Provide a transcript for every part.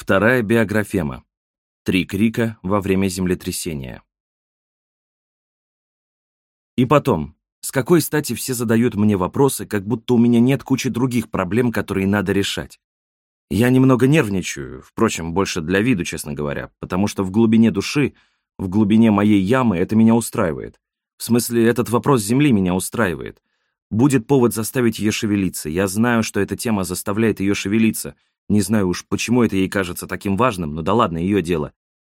Вторая биографема. Три крика во время землетрясения. И потом, с какой стати все задают мне вопросы, как будто у меня нет кучи других проблем, которые надо решать? Я немного нервничаю, впрочем, больше для виду, честно говоря, потому что в глубине души, в глубине моей ямы это меня устраивает. В смысле, этот вопрос Земли меня устраивает. Будет повод заставить ее шевелиться. Я знаю, что эта тема заставляет ее шевелиться. Не знаю уж, почему это ей кажется таким важным, но да ладно, ее дело.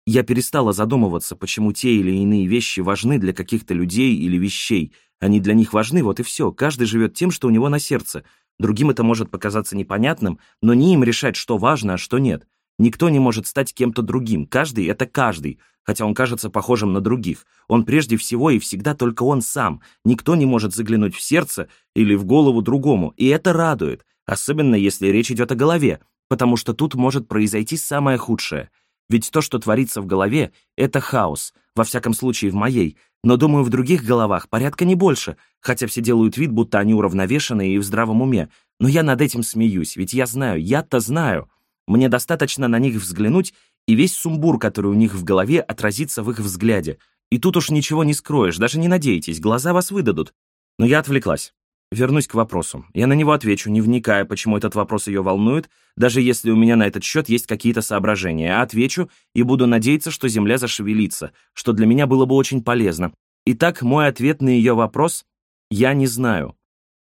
Я перестала задумываться, почему те или иные вещи важны для каких-то людей или вещей. Они для них важны, вот и все. Каждый живет тем, что у него на сердце. Другим это может показаться непонятным, но не им решать, что важно, а что нет. Никто не может стать кем-то другим. Каждый — это каждый, хотя он кажется похожим на других. Он прежде всего и всегда только он сам. Никто не может заглянуть в сердце или в голову другому, и это радует, особенно если речь идет о голове, потому что тут может произойти самое худшее. Ведь то, что творится в голове, это хаос, во всяком случае в моей, но, думаю, в других головах порядка не больше, хотя все делают вид, будто они уравновешены и в здравом уме. Но я над этим смеюсь, ведь я знаю, я-то знаю. Мне достаточно на них взглянуть, и весь сумбур, который у них в голове, отразится в их взгляде. И тут уж ничего не скроешь, даже не надейтесь, глаза вас выдадут. Но я отвлеклась. Вернусь к вопросу. Я на него отвечу, не вникая, почему этот вопрос ее волнует, даже если у меня на этот счет есть какие-то соображения. Отвечу и буду надеяться, что Земля зашевелится, что для меня было бы очень полезно. Итак, мой ответ на ее вопрос — я не знаю.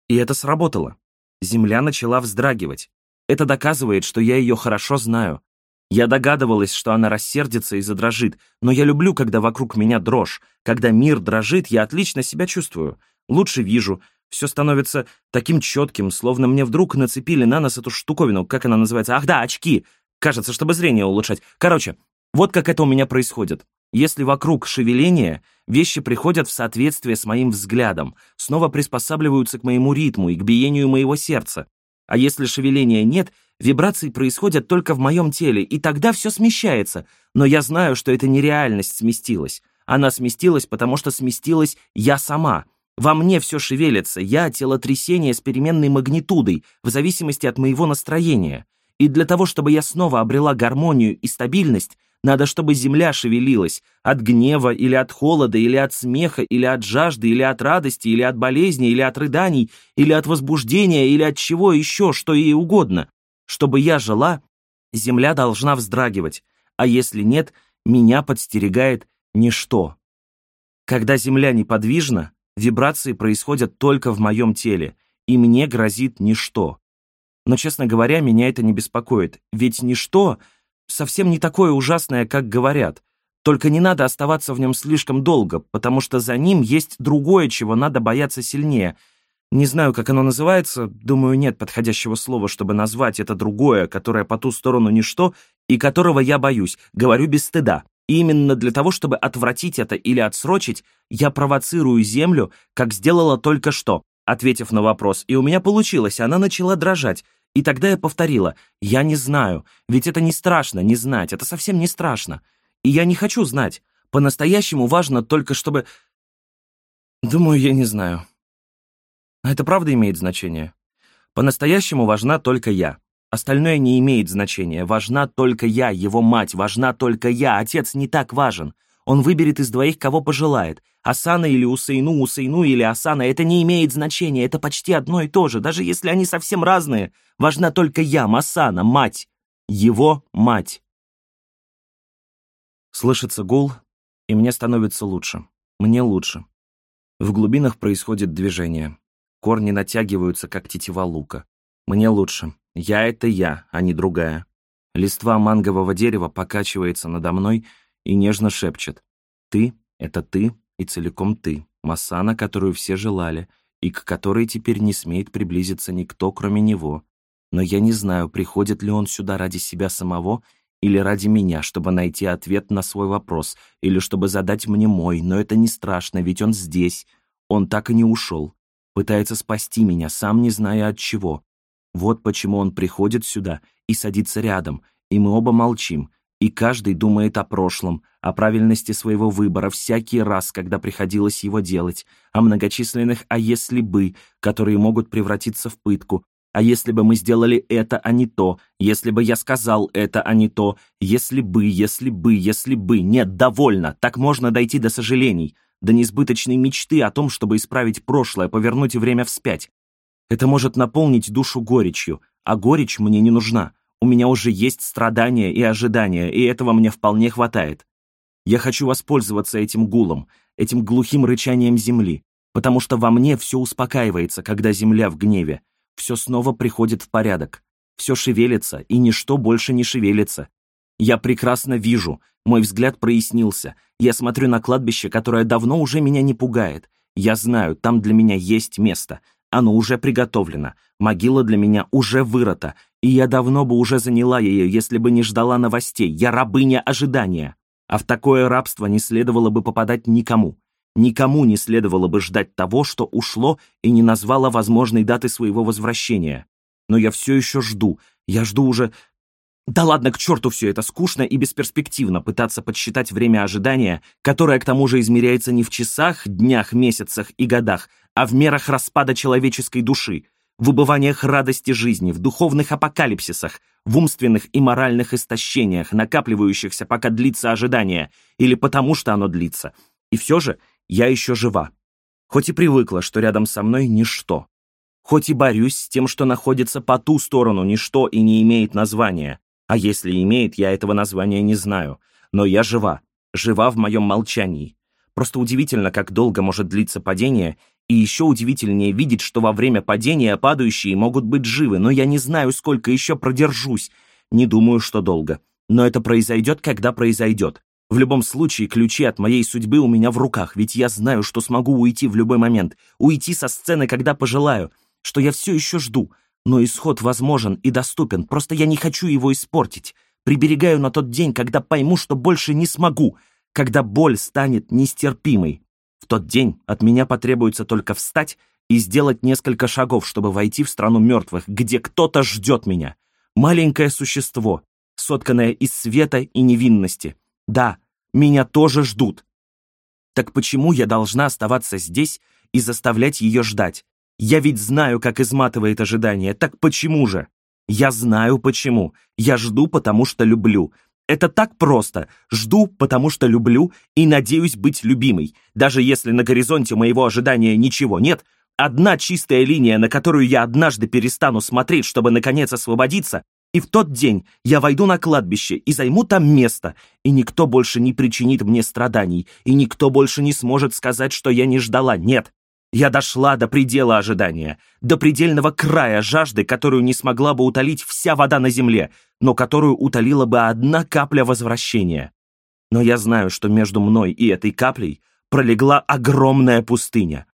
И это сработало. Земля начала вздрагивать. Это доказывает, что я ее хорошо знаю. Я догадывалась, что она рассердится и задрожит, но я люблю, когда вокруг меня дрожь. Когда мир дрожит, я отлично себя чувствую. Лучше вижу, все становится таким четким, словно мне вдруг нацепили на нос эту штуковину, как она называется? Ах да, очки! Кажется, чтобы зрение улучшать. Короче, вот как это у меня происходит. Если вокруг шевеление, вещи приходят в соответствие с моим взглядом, снова приспосабливаются к моему ритму и к биению моего сердца. А если шевеления нет, вибрации происходят только в моем теле, и тогда все смещается. Но я знаю, что это не реальность сместилась. Она сместилась, потому что сместилась я сама — во мне все шевелится, я — телотрясение с переменной магнитудой, в зависимости от моего настроения. И для того, чтобы я снова обрела гармонию и стабильность, надо, чтобы земля шевелилась от гнева или от холода, или от смеха, или от жажды, или от радости, или от болезни, или от рыданий, или от возбуждения, или от чего еще, что ей угодно. Чтобы я жила, земля должна вздрагивать, а если нет, меня подстерегает ничто. Когда земля неподвижна, Вибрации происходят только в моем теле, и мне грозит ничто. Но, честно говоря, меня это не беспокоит, ведь ничто совсем не такое ужасное, как говорят. Только не надо оставаться в нем слишком долго, потому что за ним есть другое, чего надо бояться сильнее. Не знаю, как оно называется, думаю, нет подходящего слова, чтобы назвать это другое, которое по ту сторону ничто, и которого я боюсь, говорю без стыда. Именно для того, чтобы отвратить это или отсрочить, я провоцирую Землю, как сделала только что, ответив на вопрос. И у меня получилось, она начала дрожать. И тогда я повторила, я не знаю, ведь это не страшно не знать, это совсем не страшно. И я не хочу знать. По-настоящему важно только, чтобы... Думаю, я не знаю. А это правда имеет значение? По-настоящему важна только я. Остальное не имеет значения. Важна только я, его мать, важна только я. Отец не так важен. Он выберет из двоих, кого пожелает. Асана или Усейну, Усейну или Асана, это не имеет значения, это почти одно и то же, даже если они совсем разные. Важна только я, Масана, мать. Его мать. Слышится гул, и мне становится лучше. Мне лучше. В глубинах происходит движение. Корни натягиваются, как тетива лука. Мне лучше. Я — это я, а не другая. Листва мангового дерева покачивается надо мной и нежно шепчет. Ты — это ты и целиком ты, Масана, которую все желали, и к которой теперь не смеет приблизиться никто, кроме него. Но я не знаю, приходит ли он сюда ради себя самого или ради меня, чтобы найти ответ на свой вопрос, или чтобы задать мне мой, но это не страшно, ведь он здесь. Он так и не ушел. Пытается спасти меня, сам не зная от чего. Вот почему он приходит сюда и садится рядом, и мы оба молчим, и каждый думает о прошлом, о правильности своего выбора всякий раз, когда приходилось его делать, о многочисленных «а если бы», которые могут превратиться в пытку, А если бы мы сделали это, а не то, если бы я сказал это, а не то, если бы, если бы, если бы, нет, довольно, так можно дойти до сожалений, до несбыточной мечты о том, чтобы исправить прошлое, повернуть время вспять. Это может наполнить душу горечью, а горечь мне не нужна. У меня уже есть страдания и ожидания, и этого мне вполне хватает. Я хочу воспользоваться этим гулом, этим глухим рычанием земли, потому что во мне все успокаивается, когда земля в гневе, все снова приходит в порядок. Все шевелится, и ничто больше не шевелится. Я прекрасно вижу, мой взгляд прояснился. Я смотрю на кладбище, которое давно уже меня не пугает. Я знаю, там для меня есть место. Оно уже приготовлено. Могила для меня уже вырыта. И я давно бы уже заняла ее, если бы не ждала новостей. Я рабыня ожидания. А в такое рабство не следовало бы попадать никому. Никому не следовало бы ждать того, что ушло и не назвало возможной даты своего возвращения. Но я все еще жду. Я жду уже... Да ладно, к черту все это скучно и бесперспективно пытаться подсчитать время ожидания, которое к тому же измеряется не в часах, днях, месяцах и годах, а в мерах распада человеческой души, в убываниях радости жизни, в духовных апокалипсисах, в умственных и моральных истощениях, накапливающихся, пока длится ожидание, или потому что оно длится. И все же я еще жива. Хоть и привыкла, что рядом со мной ничто. Хоть и борюсь с тем, что находится по ту сторону ничто и не имеет названия. А если имеет, я этого названия не знаю. Но я жива. Жива в моем молчании. Просто удивительно, как долго может длиться падение, и еще удивительнее видеть, что во время падения падающие могут быть живы, но я не знаю, сколько еще продержусь. Не думаю, что долго. Но это произойдет, когда произойдет. В любом случае, ключи от моей судьбы у меня в руках, ведь я знаю, что смогу уйти в любой момент, уйти со сцены, когда пожелаю, что я все еще жду, но исход возможен и доступен, просто я не хочу его испортить. Приберегаю на тот день, когда пойму, что больше не смогу, когда боль станет нестерпимой. В тот день от меня потребуется только встать и сделать несколько шагов, чтобы войти в страну мертвых, где кто-то ждет меня. Маленькое существо, сотканное из света и невинности — да, меня тоже ждут. Так почему я должна оставаться здесь и заставлять ее ждать? Я ведь знаю, как изматывает ожидание, так почему же? Я знаю почему. Я жду, потому что люблю. Это так просто. Жду, потому что люблю и надеюсь быть любимой. Даже если на горизонте моего ожидания ничего нет, одна чистая линия, на которую я однажды перестану смотреть, чтобы наконец освободиться, и в тот день я войду на кладбище и займу там место, и никто больше не причинит мне страданий, и никто больше не сможет сказать, что я не ждала. Нет, я дошла до предела ожидания, до предельного края жажды, которую не смогла бы утолить вся вода на земле, но которую утолила бы одна капля возвращения. Но я знаю, что между мной и этой каплей пролегла огромная пустыня.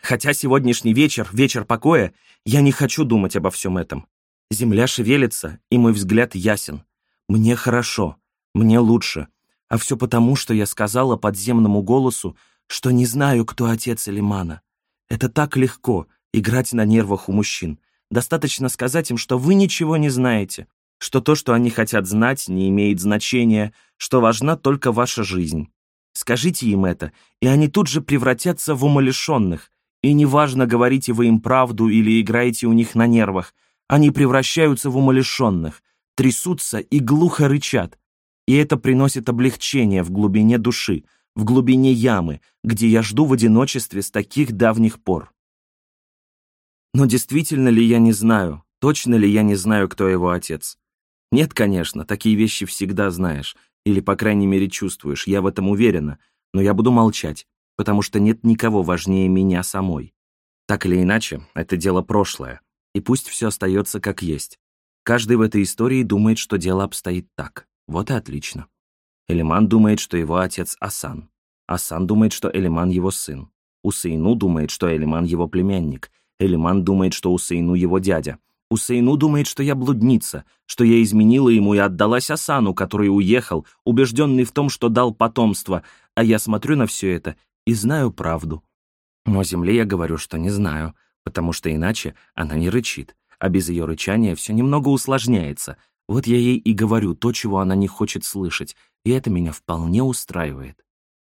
Хотя сегодняшний вечер, вечер покоя, я не хочу думать обо всем этом. Земля шевелится, и мой взгляд ясен. Мне хорошо, мне лучше. А все потому, что я сказала подземному голосу, что не знаю, кто отец Элимана. Это так легко — играть на нервах у мужчин. Достаточно сказать им, что вы ничего не знаете, что то, что они хотят знать, не имеет значения, что важна только ваша жизнь. Скажите им это, и они тут же превратятся в умалишенных. И неважно, говорите вы им правду или играете у них на нервах, они превращаются в умалишенных, трясутся и глухо рычат. И это приносит облегчение в глубине души, в глубине ямы, где я жду в одиночестве с таких давних пор. Но действительно ли я не знаю, точно ли я не знаю, кто его отец? Нет, конечно, такие вещи всегда знаешь, или, по крайней мере, чувствуешь, я в этом уверена, но я буду молчать, потому что нет никого важнее меня самой. Так или иначе, это дело прошлое, и пусть все остается как есть. Каждый в этой истории думает, что дело обстоит так. Вот и отлично. Элиман думает, что его отец Асан. Асан думает, что Элиман его сын. Усейну думает, что Элиман его племянник. Элиман думает, что Усейну его дядя. Усейну думает, что я блудница, что я изменила ему и отдалась Асану, который уехал, убежденный в том, что дал потомство, а я смотрю на все это и знаю правду. Но земле я говорю, что не знаю, потому что иначе она не рычит, а без ее рычания все немного усложняется. Вот я ей и говорю то, чего она не хочет слышать, и это меня вполне устраивает.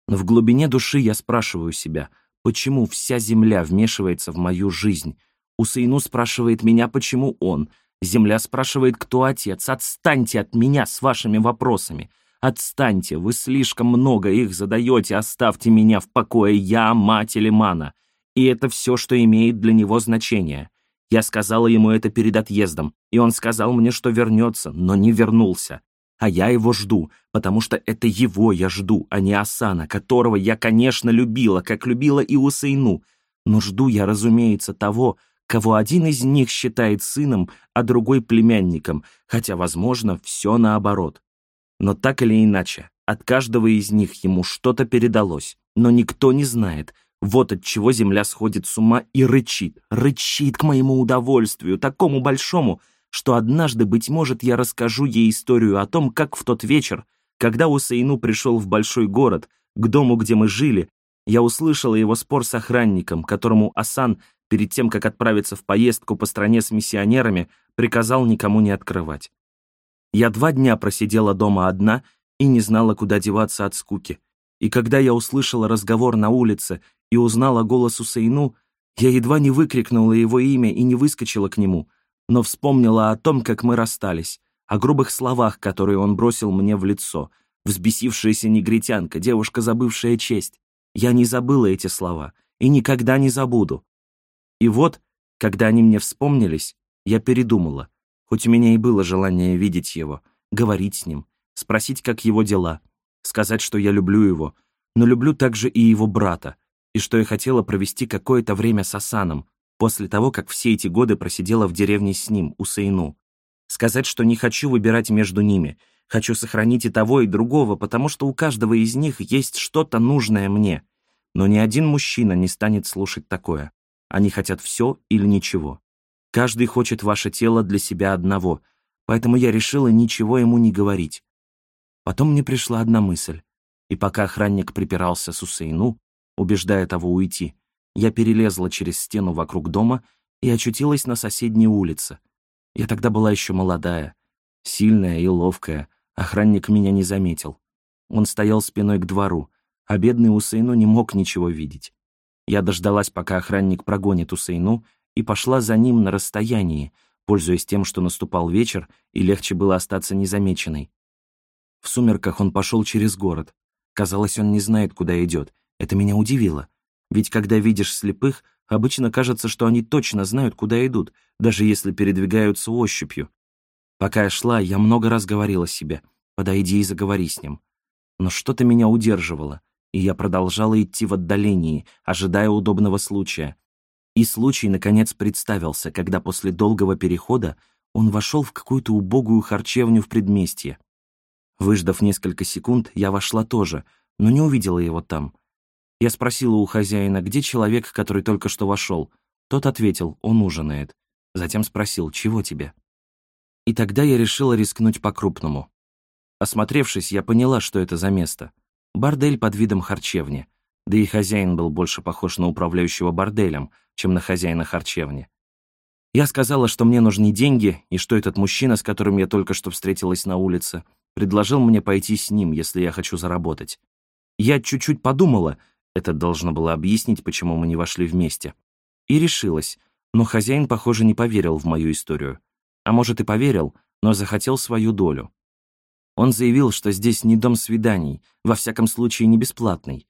Но в глубине души я спрашиваю себя, почему вся земля вмешивается в мою жизнь, Усейну спрашивает меня, почему он. Земля спрашивает, кто отец. Отстаньте от меня с вашими вопросами. Отстаньте, вы слишком много их задаете, оставьте меня в покое, я мать Элимана. И это все, что имеет для него значение. Я сказала ему это перед отъездом, и он сказал мне, что вернется, но не вернулся. А я его жду, потому что это его я жду, а не Асана, которого я, конечно, любила, как любила и Усейну. Но жду я, разумеется, того, кого один из них считает сыном, а другой племянником, хотя, возможно, все наоборот. Но так или иначе, от каждого из них ему что-то передалось, но никто не знает, вот от чего земля сходит с ума и рычит, рычит к моему удовольствию, такому большому, что однажды, быть может, я расскажу ей историю о том, как в тот вечер, когда Усейну пришел в большой город, к дому, где мы жили, я услышала его спор с охранником, которому Асан перед тем, как отправиться в поездку по стране с миссионерами, приказал никому не открывать. Я два дня просидела дома одна и не знала, куда деваться от скуки. И когда я услышала разговор на улице и узнала голос Усейну, я едва не выкрикнула его имя и не выскочила к нему, но вспомнила о том, как мы расстались, о грубых словах, которые он бросил мне в лицо, взбесившаяся негритянка, девушка, забывшая честь. Я не забыла эти слова и никогда не забуду. И вот, когда они мне вспомнились, я передумала, хоть у меня и было желание видеть его, говорить с ним, спросить, как его дела, сказать, что я люблю его, но люблю также и его брата, и что я хотела провести какое-то время с Асаном, после того, как все эти годы просидела в деревне с ним, у Сейну. Сказать, что не хочу выбирать между ними, хочу сохранить и того, и другого, потому что у каждого из них есть что-то нужное мне. Но ни один мужчина не станет слушать такое. Они хотят все или ничего. Каждый хочет ваше тело для себя одного, поэтому я решила ничего ему не говорить. Потом мне пришла одна мысль, и пока охранник припирался с Усейну, убеждая того уйти, я перелезла через стену вокруг дома и очутилась на соседней улице. Я тогда была еще молодая, сильная и ловкая, охранник меня не заметил. Он стоял спиной к двору, а бедный Усейну не мог ничего видеть. Я дождалась, пока охранник прогонит Усейну, и пошла за ним на расстоянии, пользуясь тем, что наступал вечер, и легче было остаться незамеченной. В сумерках он пошел через город. Казалось, он не знает, куда идет. Это меня удивило. Ведь когда видишь слепых, обычно кажется, что они точно знают, куда идут, даже если передвигаются ощупью. Пока я шла, я много раз говорила себе, подойди и заговори с ним. Но что-то меня удерживало — и я продолжала идти в отдалении, ожидая удобного случая. И случай, наконец, представился, когда после долгого перехода он вошел в какую-то убогую харчевню в предместье. Выждав несколько секунд, я вошла тоже, но не увидела его там. Я спросила у хозяина, где человек, который только что вошел. Тот ответил, он ужинает. Затем спросил, чего тебе? И тогда я решила рискнуть по-крупному. Осмотревшись, я поняла, что это за место — Бордель под видом харчевни. Да и хозяин был больше похож на управляющего борделем, чем на хозяина харчевни. Я сказала, что мне нужны деньги, и что этот мужчина, с которым я только что встретилась на улице, предложил мне пойти с ним, если я хочу заработать. Я чуть-чуть подумала, это должно было объяснить, почему мы не вошли вместе. И решилась, но хозяин, похоже, не поверил в мою историю. А может и поверил, но захотел свою долю. Он заявил, что здесь не дом свиданий, во всяком случае не бесплатный.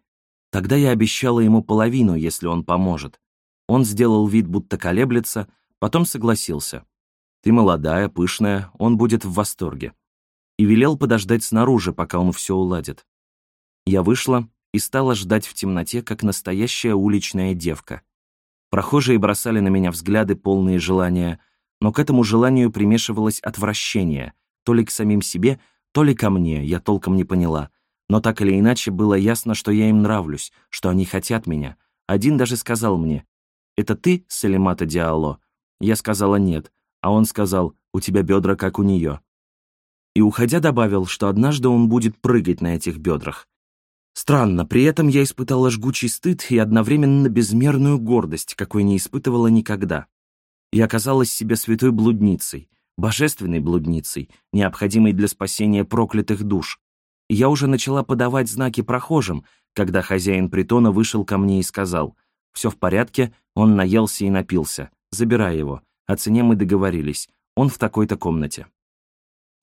Тогда я обещала ему половину, если он поможет. Он сделал вид, будто колеблется, потом согласился. «Ты молодая, пышная, он будет в восторге». И велел подождать снаружи, пока он все уладит. Я вышла и стала ждать в темноте, как настоящая уличная девка. Прохожие бросали на меня взгляды, полные желания, но к этому желанию примешивалось отвращение, то ли к самим себе, то ли ко мне, я толком не поняла. Но так или иначе было ясно, что я им нравлюсь, что они хотят меня. Один даже сказал мне, «Это ты, Салимата Диало?» Я сказала «нет», а он сказал, «У тебя бедра, как у нее». И, уходя, добавил, что однажды он будет прыгать на этих бедрах. Странно, при этом я испытала жгучий стыд и одновременно безмерную гордость, какой не испытывала никогда. Я оказалась себе святой блудницей, божественной блудницей, необходимой для спасения проклятых душ. Я уже начала подавать знаки прохожим, когда хозяин притона вышел ко мне и сказал, «Все в порядке, он наелся и напился. забирай его. О цене мы договорились. Он в такой-то комнате».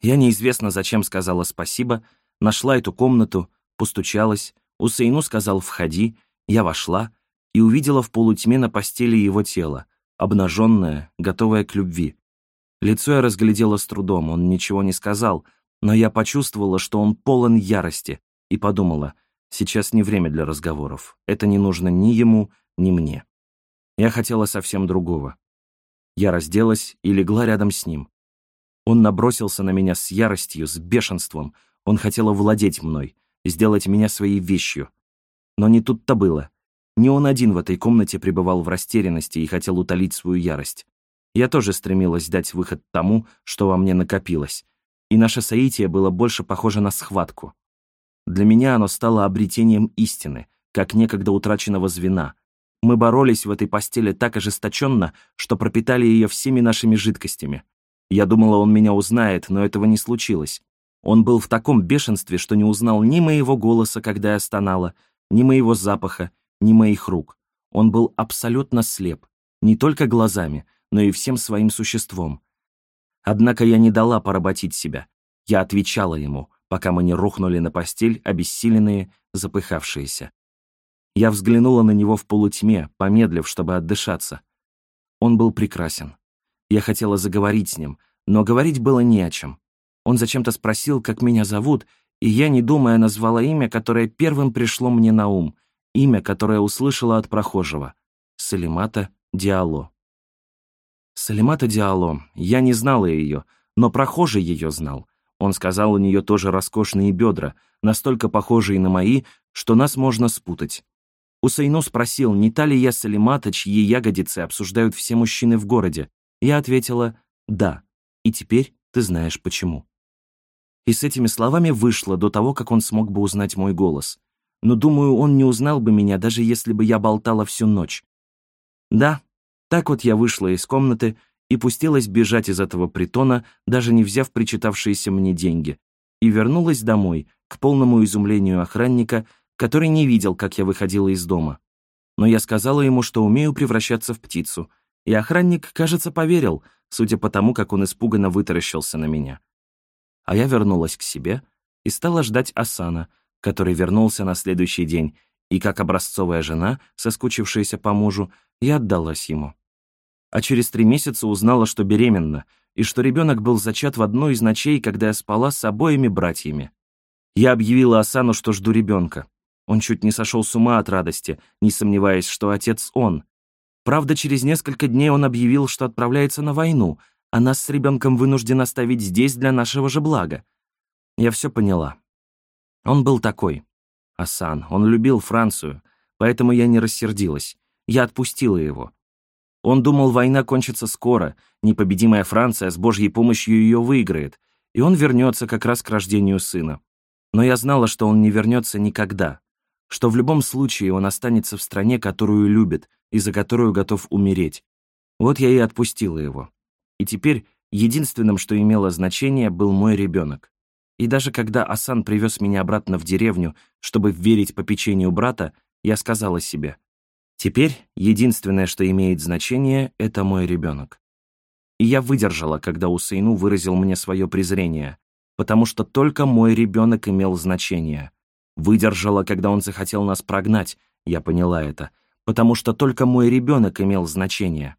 Я неизвестно зачем сказала спасибо, нашла эту комнату, постучалась, Усейну сказал «входи», я вошла и увидела в полутьме на постели его тело, обнаженное, готовое к любви. Лицо я разглядела с трудом, он ничего не сказал, но я почувствовала, что он полон ярости, и подумала, сейчас не время для разговоров, это не нужно ни ему, ни мне. Я хотела совсем другого. Я разделась и легла рядом с ним. Он набросился на меня с яростью, с бешенством, он хотел овладеть мной, сделать меня своей вещью. Но не тут-то было. Не он один в этой комнате пребывал в растерянности и хотел утолить свою ярость. Я тоже стремилась дать выход тому, что во мне накопилось, и наше соитие было больше похоже на схватку. Для меня оно стало обретением истины, как некогда утраченного звена. Мы боролись в этой постели так ожесточенно, что пропитали ее всеми нашими жидкостями. Я думала, он меня узнает, но этого не случилось. Он был в таком бешенстве, что не узнал ни моего голоса, когда я стонала, ни моего запаха, ни моих рук. Он был абсолютно слеп, не только глазами, но и всем своим существом. Однако я не дала поработить себя. Я отвечала ему, пока мы не рухнули на постель, обессиленные, запыхавшиеся. Я взглянула на него в полутьме, помедлив, чтобы отдышаться. Он был прекрасен. Я хотела заговорить с ним, но говорить было не о чем. Он зачем-то спросил, как меня зовут, и я, не думая, назвала имя, которое первым пришло мне на ум, имя, которое услышала от прохожего — Салимата Диало. Салимата Диало, я не знала ее, но прохожий ее знал. Он сказал, у нее тоже роскошные бедра, настолько похожие на мои, что нас можно спутать. Усейну спросил, не та ли я Салимата, чьи ягодицы обсуждают все мужчины в городе. Я ответила «да», и теперь ты знаешь почему. И с этими словами вышло до того, как он смог бы узнать мой голос. Но, думаю, он не узнал бы меня, даже если бы я болтала всю ночь. Да, так вот я вышла из комнаты и пустилась бежать из этого притона, даже не взяв причитавшиеся мне деньги, и вернулась домой, к полному изумлению охранника, который не видел, как я выходила из дома. Но я сказала ему, что умею превращаться в птицу — и охранник, кажется, поверил, судя по тому, как он испуганно вытаращился на меня. А я вернулась к себе и стала ждать Асана, который вернулся на следующий день, и как образцовая жена, соскучившаяся по мужу, я отдалась ему. А через три месяца узнала, что беременна, и что ребенок был зачат в одну из ночей, когда я спала с обоими братьями. Я объявила Асану, что жду ребенка. Он чуть не сошел с ума от радости, не сомневаясь, что отец он, Правда, через несколько дней он объявил, что отправляется на войну, а нас с ребенком вынужден оставить здесь для нашего же блага. Я все поняла. Он был такой. Асан, он любил Францию, поэтому я не рассердилась. Я отпустила его. Он думал, война кончится скоро, непобедимая Франция с Божьей помощью ее выиграет, и он вернется как раз к рождению сына. Но я знала, что он не вернется никогда, что в любом случае он останется в стране, которую любит, и за которую готов умереть. Вот я и отпустила его. И теперь единственным, что имело значение, был мой ребенок. И даже когда Асан привез меня обратно в деревню, чтобы верить по печенью брата, я сказала себе, теперь единственное, что имеет значение, это мой ребенок. И я выдержала, когда Усейну выразил мне свое презрение, потому что только мой ребенок имел значение. Выдержала, когда он захотел нас прогнать, я поняла это, потому что только мой ребенок имел значение.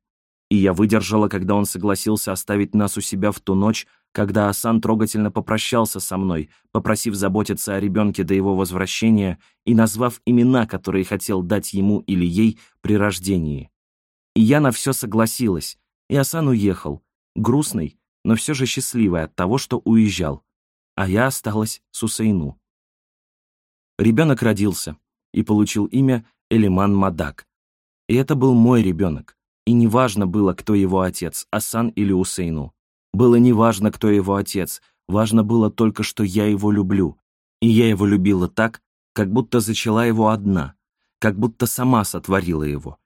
И я выдержала, когда он согласился оставить нас у себя в ту ночь, когда Асан трогательно попрощался со мной, попросив заботиться о ребенке до его возвращения и назвав имена, которые хотел дать ему или ей при рождении. И я на все согласилась, и Асан уехал, грустный, но все же счастливый от того, что уезжал, а я осталась с Усейну. Ребенок родился и получил имя Элиман Мадак. И это был мой ребенок. И неважно было, кто его отец, Асан или Усейну. Было неважно, кто его отец, важно было только, что я его люблю. И я его любила так, как будто зачала его одна, как будто сама сотворила его.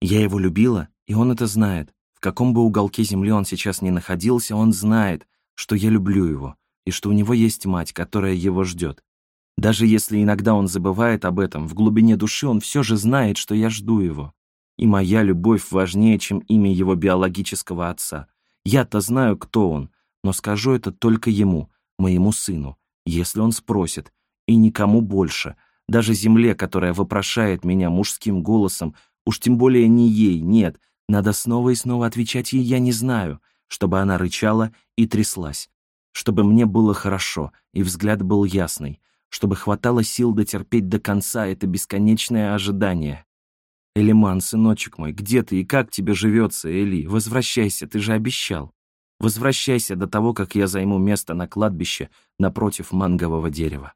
Я его любила, и он это знает. В каком бы уголке земли он сейчас ни находился, он знает, что я люблю его, и что у него есть мать, которая его ждет. Даже если иногда он забывает об этом, в глубине души он все же знает, что я жду его. И моя любовь важнее, чем имя его биологического отца. Я-то знаю, кто он, но скажу это только ему, моему сыну, если он спросит, и никому больше, даже земле, которая вопрошает меня мужским голосом, уж тем более не ей, нет, надо снова и снова отвечать ей «я не знаю», чтобы она рычала и тряслась, чтобы мне было хорошо и взгляд был ясный, чтобы хватало сил дотерпеть до конца это бесконечное ожидание. Элиман, сыночек мой, где ты и как тебе живется, Эли? Возвращайся, ты же обещал. Возвращайся до того, как я займу место на кладбище напротив мангового дерева.